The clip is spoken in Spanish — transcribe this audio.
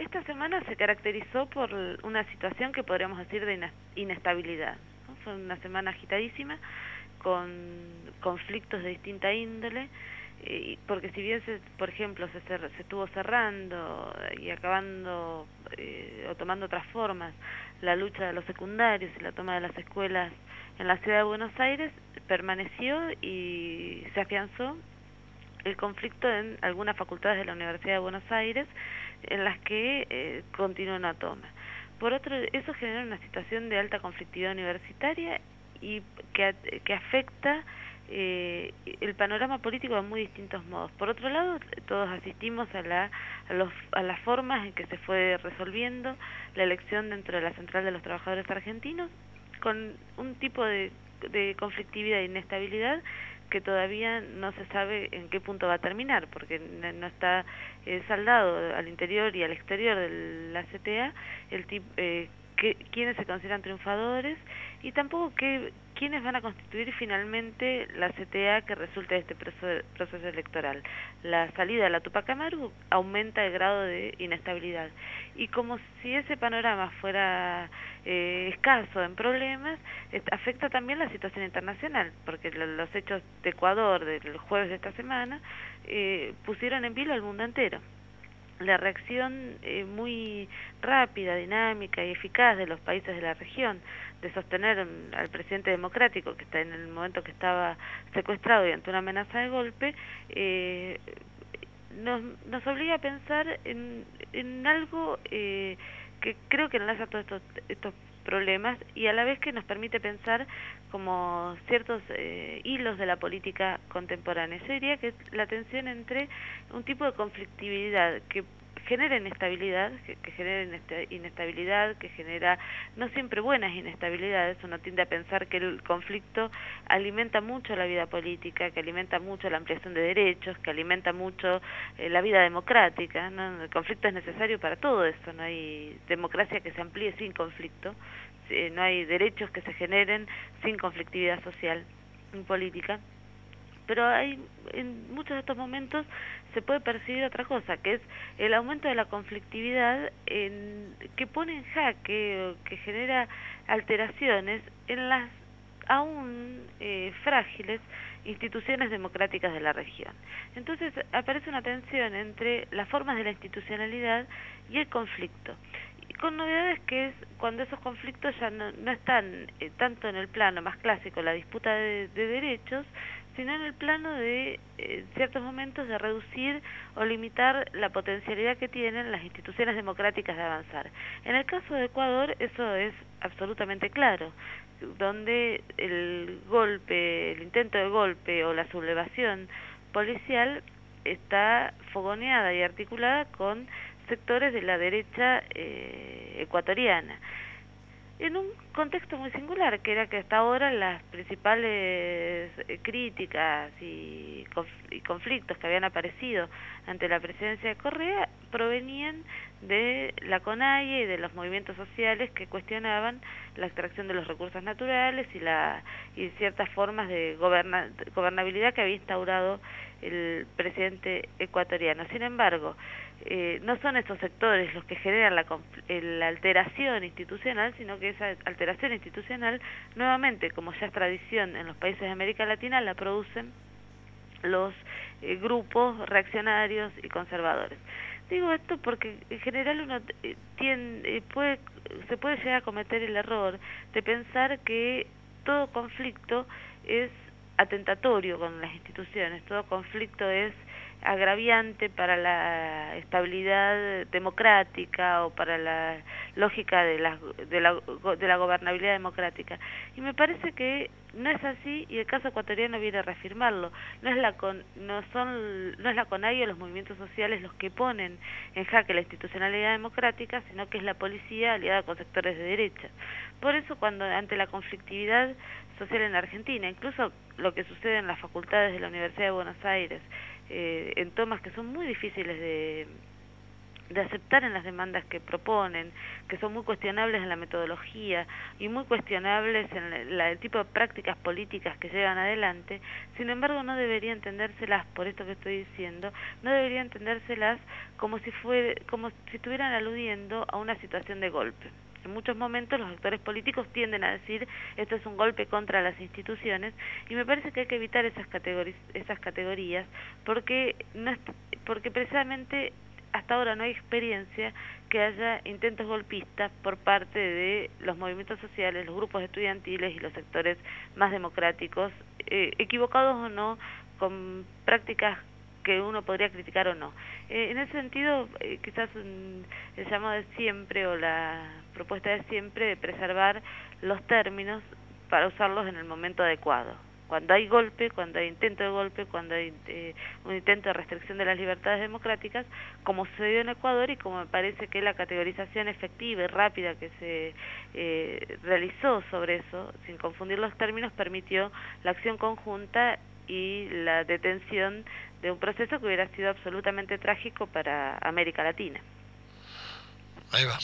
Esta semana se caracterizó por una situación que podríamos decir de inestabilidad. Fue una semana agitadísima, con conflictos de distinta índole, eh, porque si bien, se, por ejemplo, se, se estuvo cerrando y acabando eh, o tomando otras formas la lucha de los secundarios y la toma de las escuelas en la ciudad de Buenos Aires, permaneció y se afianzó el conflicto en algunas facultades de la Universidad de Buenos Aires en las que eh, continúa una toma. Por otro, eso genera una situación de alta conflictividad universitaria y que, que afecta eh, el panorama político de muy distintos modos. Por otro lado, todos asistimos a, la, a, los, a las formas en que se fue resolviendo la elección dentro de la Central de los Trabajadores Argentinos con un tipo de, de conflictividad e inestabilidad que todavía no se sabe en qué punto va a terminar, porque no está eh, saldado al interior y al exterior de la CTA el tipo, eh, que, quiénes se consideran triunfadores y tampoco qué, quiénes van a constituir finalmente la CTA que resulte de este proceso, electoral. La salida de la Tupac Amaru aumenta el grado de inestabilidad. Y como si ese panorama fuera eh, escaso en problemas, afecta también la situación internacional, porque los hechos de Ecuador del jueves de esta semana eh, pusieron en vilo al mundo entero la reacción eh, muy rápida, dinámica y eficaz de los países de la región de sostener al presidente democrático que está en el momento que estaba secuestrado y ante una amenaza de golpe eh, nos, nos obliga a pensar en, en algo eh, que creo que enlaza todos estos, estos problemas y a la vez que nos permite pensar como ciertos eh, hilos de la política contemporánea. Yo diría que es la tensión entre un tipo de conflictividad que genera inestabilidad, que, que genera inestabilidad, que genera no siempre buenas inestabilidades. Uno tiende a pensar que el conflicto alimenta mucho la vida política, que alimenta mucho la ampliación de derechos, que alimenta mucho eh, la vida democrática. ¿no? El conflicto es necesario para todo eso. No hay democracia que se amplíe sin conflicto, no hay derechos que se generen sin conflictividad social y política pero hay en muchos de estos momentos se puede percibir otra cosa, que es el aumento de la conflictividad en, que pone en jaque, que genera alteraciones en las aún eh, frágiles instituciones democráticas de la región. Entonces aparece una tensión entre las formas de la institucionalidad y el conflicto. Con novedades que es cuando esos conflictos ya no, no están eh, tanto en el plano más clásico, la disputa de derechos, sino en el plano de eh, ciertos momentos de reducir o limitar la potencialidad que tienen las instituciones democráticas de avanzar. En el caso de Ecuador eso es absolutamente claro, donde el golpe, el intento de golpe o la sublevación policial está fogoneada y articulada con sectores de la derecha eh, ecuatoriana en un contexto muy singular, que era que hasta ahora las principales eh, críticas y, conflictos que habían aparecido ante la presidencia de Correa provenían de la CONAIE y de los movimientos sociales que cuestionaban la extracción de los recursos naturales y, la, y ciertas formas de gobernabilidad que había instaurado el presidente ecuatoriano. Sin embargo, eh, no son esos sectores los que generan la, la, alteración institucional, sino que esa alteración institucional, nuevamente, como ya es tradición en los países de América Latina, la producen los eh, grupos reaccionarios y conservadores. Digo esto porque en general uno eh, tiene, puede, se puede llegar a cometer el error de pensar que todo conflicto es atentatorio con las instituciones, todo conflicto es agraviante para la estabilidad democrática o para la lógica de la, de la, de la gobernabilidad democrática. Y me parece que no es así y el caso ecuatoriano viene a reafirmarlo. No es la con, no son no es la CONAI o los movimientos sociales los que ponen en jaque la institucionalidad democrática, sino que es la policía aliada con sectores de derecha. Por eso cuando ante la conflictividad social en Argentina, incluso lo que sucede en las facultades de la Universidad de Buenos Aires, eh, en tomas que son muy difíciles de, de aceptar en las demandas que proponen, que son muy cuestionables en la metodología y muy cuestionables en el tipo de prácticas políticas que llevan adelante, sin embargo no debería entendérselas, por esto que estoy diciendo, no debería entendérselas como si, fue, como si estuvieran aludiendo a una situación de golpe. En muchos momentos los actores políticos tienden a decir esto es un golpe contra las instituciones y me parece que hay que evitar esas, esas categorías porque, no porque precisamente hasta ahora no hay experiencia que haya intentos golpistas por parte de los movimientos sociales, los grupos estudiantiles y los sectores más democráticos, eh, equivocados o no, con prácticas que uno podría criticar o no. Eh, en ese sentido, eh, quizás el llamado de siempre o la propuesta de siempre de preservar los términos para usarlos en el momento adecuado cuando hay golpe, cuando hay intento de golpe, cuando hay eh, un intento de restricción de las libertades democráticas, como sucedió en Ecuador y como me parece que la categorización efectiva y rápida que se eh, realizó sobre eso, sin confundir los términos, permitió la acción conjunta y la detención de un proceso que hubiera sido absolutamente trágico para América Latina. Ahí va.